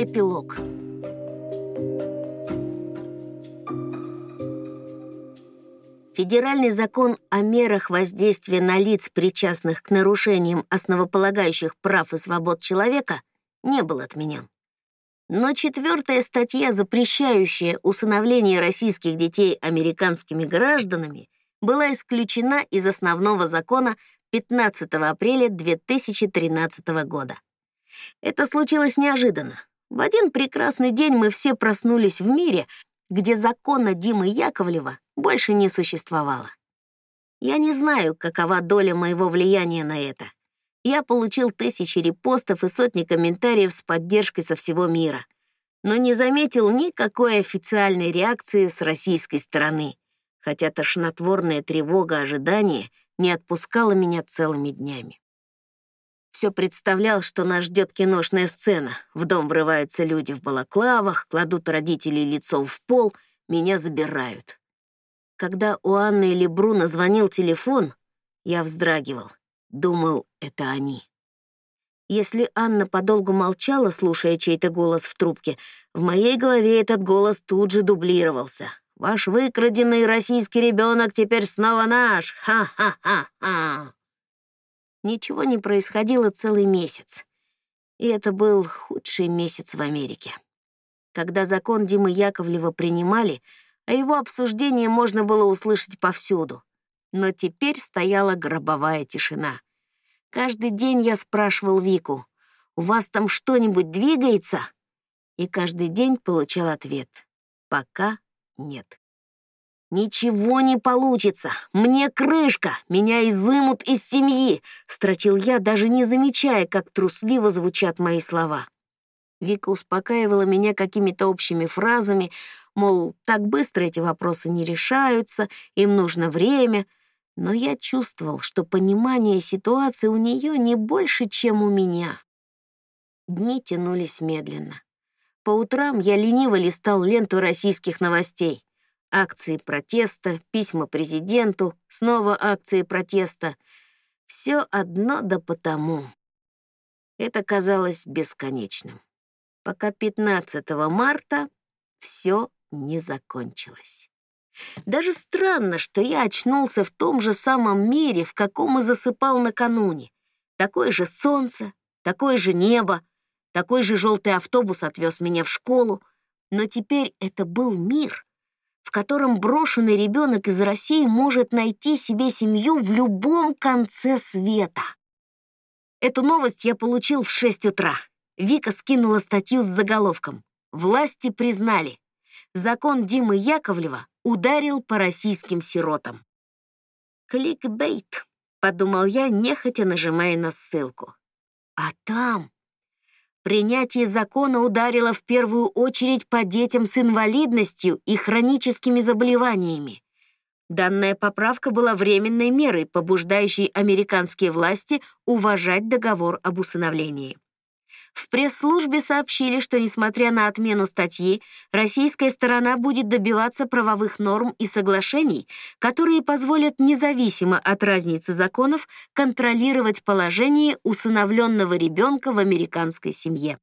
Эпилог. Федеральный закон о мерах воздействия на лиц, причастных к нарушениям основополагающих прав и свобод человека, не был отменен. Но четвертая статья, запрещающая усыновление российских детей американскими гражданами, была исключена из основного закона 15 апреля 2013 года. Это случилось неожиданно. В один прекрасный день мы все проснулись в мире, где закона Димы Яковлева больше не существовало. Я не знаю, какова доля моего влияния на это я получил тысячи репостов и сотни комментариев с поддержкой со всего мира, но не заметил никакой официальной реакции с российской стороны, хотя тошнотворная тревога ожидания не отпускала меня целыми днями. Все представлял, что нас ждет киношная сцена. В дом врываются люди в балаклавах, кладут родителей лицом в пол, меня забирают. Когда у Анны или Бруно звонил телефон, я вздрагивал. Думал, это они. Если Анна подолгу молчала, слушая чей-то голос в трубке, в моей голове этот голос тут же дублировался. «Ваш выкраденный российский ребенок теперь снова наш! Ха-ха-ха-ха!» Ничего не происходило целый месяц. И это был худший месяц в Америке. Когда закон Димы Яковлева принимали, а его обсуждение можно было услышать повсюду но теперь стояла гробовая тишина. Каждый день я спрашивал Вику, «У вас там что-нибудь двигается?» И каждый день получал ответ, «Пока нет». «Ничего не получится! Мне крышка! Меня изымут из семьи!» — строчил я, даже не замечая, как трусливо звучат мои слова. Вика успокаивала меня какими-то общими фразами, мол, так быстро эти вопросы не решаются, им нужно время — но я чувствовал, что понимание ситуации у нее не больше, чем у меня. Дни тянулись медленно. По утрам я лениво листал ленту российских новостей. Акции протеста, письма президенту, снова акции протеста. Все одно да потому. Это казалось бесконечным. Пока 15 марта все не закончилось. Даже странно, что я очнулся в том же самом мире, в каком и засыпал накануне. Такое же солнце, такое же небо, такой же желтый автобус отвез меня в школу. Но теперь это был мир, в котором брошенный ребенок из России может найти себе семью в любом конце света. Эту новость я получил в 6 утра. Вика скинула статью с заголовком «Власти признали. Закон Димы Яковлева ударил по российским сиротам. «Кликбейт», — подумал я, нехотя нажимая на ссылку. А там принятие закона ударило в первую очередь по детям с инвалидностью и хроническими заболеваниями. Данная поправка была временной мерой, побуждающей американские власти уважать договор об усыновлении. В пресс-службе сообщили, что, несмотря на отмену статьи, российская сторона будет добиваться правовых норм и соглашений, которые позволят независимо от разницы законов контролировать положение усыновленного ребенка в американской семье.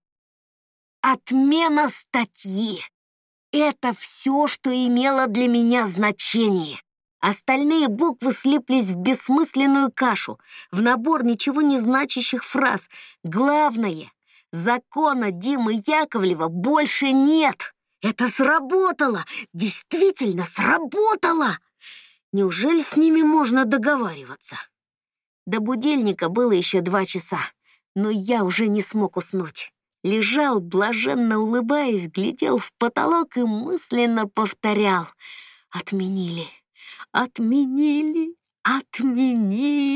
Отмена статьи — это все, что имело для меня значение. Остальные буквы слиплись в бессмысленную кашу, в набор ничего не значащих фраз. Главное Закона Димы Яковлева больше нет. Это сработало, действительно сработало. Неужели с ними можно договариваться? До будильника было еще два часа, но я уже не смог уснуть. Лежал, блаженно улыбаясь, глядел в потолок и мысленно повторял. Отменили, отменили, отменили.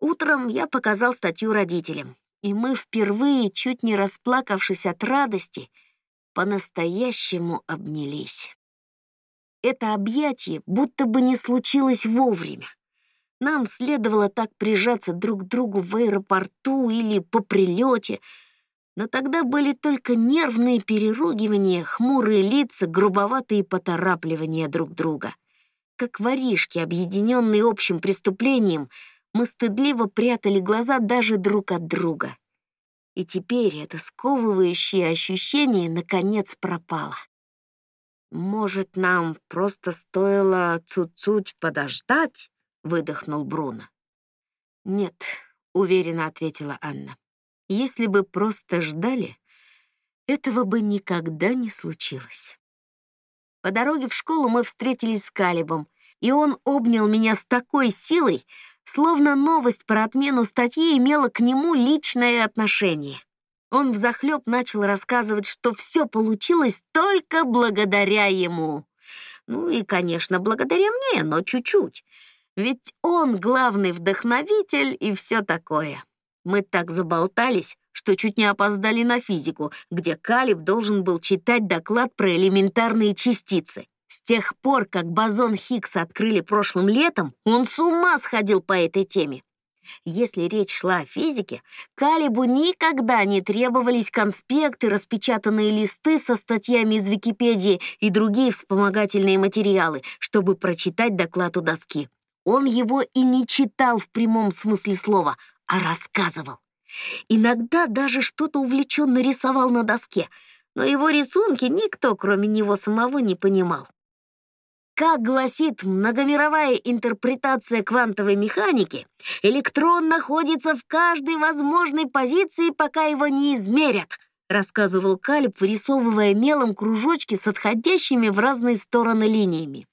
Утром я показал статью родителям и мы впервые, чуть не расплакавшись от радости, по-настоящему обнялись. Это объятие будто бы не случилось вовремя. Нам следовало так прижаться друг к другу в аэропорту или по прилете, но тогда были только нервные переругивания, хмурые лица, грубоватые поторапливания друг друга. Как воришки, объединенные общим преступлением — мы стыдливо прятали глаза даже друг от друга. И теперь это сковывающее ощущение наконец пропало. «Может, нам просто стоило цуть-цуть подождать?» — выдохнул Бруно. «Нет», — уверенно ответила Анна. «Если бы просто ждали, этого бы никогда не случилось». По дороге в школу мы встретились с Калибом, и он обнял меня с такой силой, словно новость про отмену статьи имела к нему личное отношение. Он взахлеб начал рассказывать, что все получилось только благодаря ему. Ну и, конечно, благодаря мне, но чуть-чуть. Ведь он главный вдохновитель и все такое. Мы так заболтались, что чуть не опоздали на физику, где Калиб должен был читать доклад про элементарные частицы. С тех пор, как бозон Хиггса открыли прошлым летом, он с ума сходил по этой теме. Если речь шла о физике, Калибу никогда не требовались конспекты, распечатанные листы со статьями из Википедии и другие вспомогательные материалы, чтобы прочитать доклад у доски. Он его и не читал в прямом смысле слова, а рассказывал. Иногда даже что-то увлеченно рисовал на доске, но его рисунки никто, кроме него самого, не понимал. Как гласит многомировая интерпретация квантовой механики, электрон находится в каждой возможной позиции, пока его не измерят, рассказывал Калиб, вырисовывая мелом кружочки с отходящими в разные стороны линиями.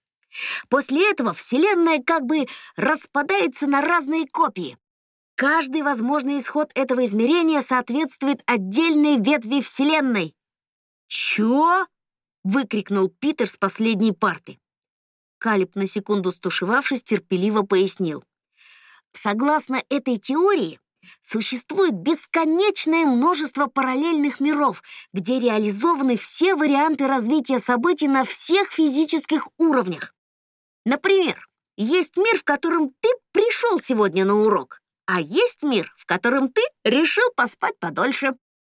После этого Вселенная как бы распадается на разные копии. Каждый возможный исход этого измерения соответствует отдельной ветви Вселенной. «Чё?» — выкрикнул Питер с последней парты. Калиб, на секунду стушевавшись, терпеливо пояснил. Согласно этой теории, существует бесконечное множество параллельных миров, где реализованы все варианты развития событий на всех физических уровнях. Например, есть мир, в котором ты пришел сегодня на урок, а есть мир, в котором ты решил поспать подольше.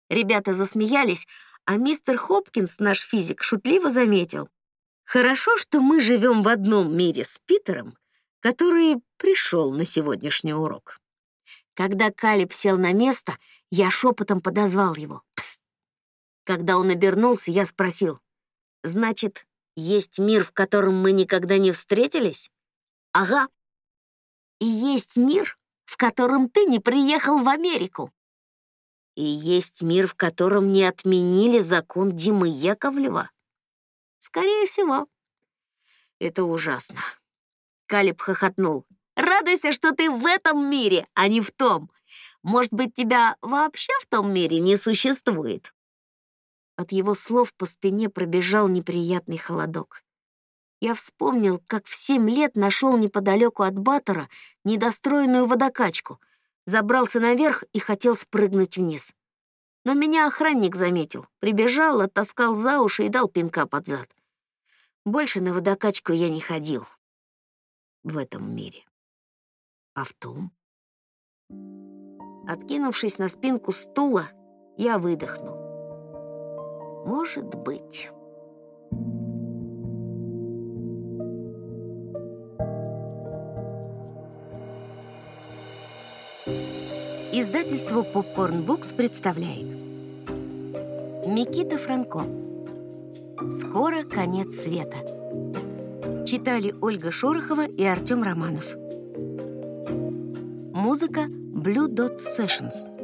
Ребята засмеялись, а мистер Хопкинс, наш физик, шутливо заметил. Хорошо, что мы живем в одном мире с Питером, который пришел на сегодняшний урок. Когда Калиб сел на место, я шепотом подозвал его. Псst. Когда он обернулся, я спросил, «Значит, есть мир, в котором мы никогда не встретились?» «Ага. И есть мир, в котором ты не приехал в Америку. И есть мир, в котором не отменили закон Димы Яковлева. Скорее всего. Это ужасно. Калиб хохотнул. Радуйся, что ты в этом мире, а не в том. Может быть, тебя вообще в том мире не существует? От его слов по спине пробежал неприятный холодок. Я вспомнил, как в семь лет нашел неподалеку от Баттера недостроенную водокачку, забрался наверх и хотел спрыгнуть вниз. Но меня охранник заметил, прибежал, оттаскал за уши и дал пинка под зад. Больше на водокачку я не ходил в этом мире. А в том... Откинувшись на спинку стула, я выдохнул. Может быть... Издательство Popcorn Books представляет Микита Франко «Скоро конец света» Читали Ольга Шорохова и Артем Романов. Музыка Blue Dot Sessions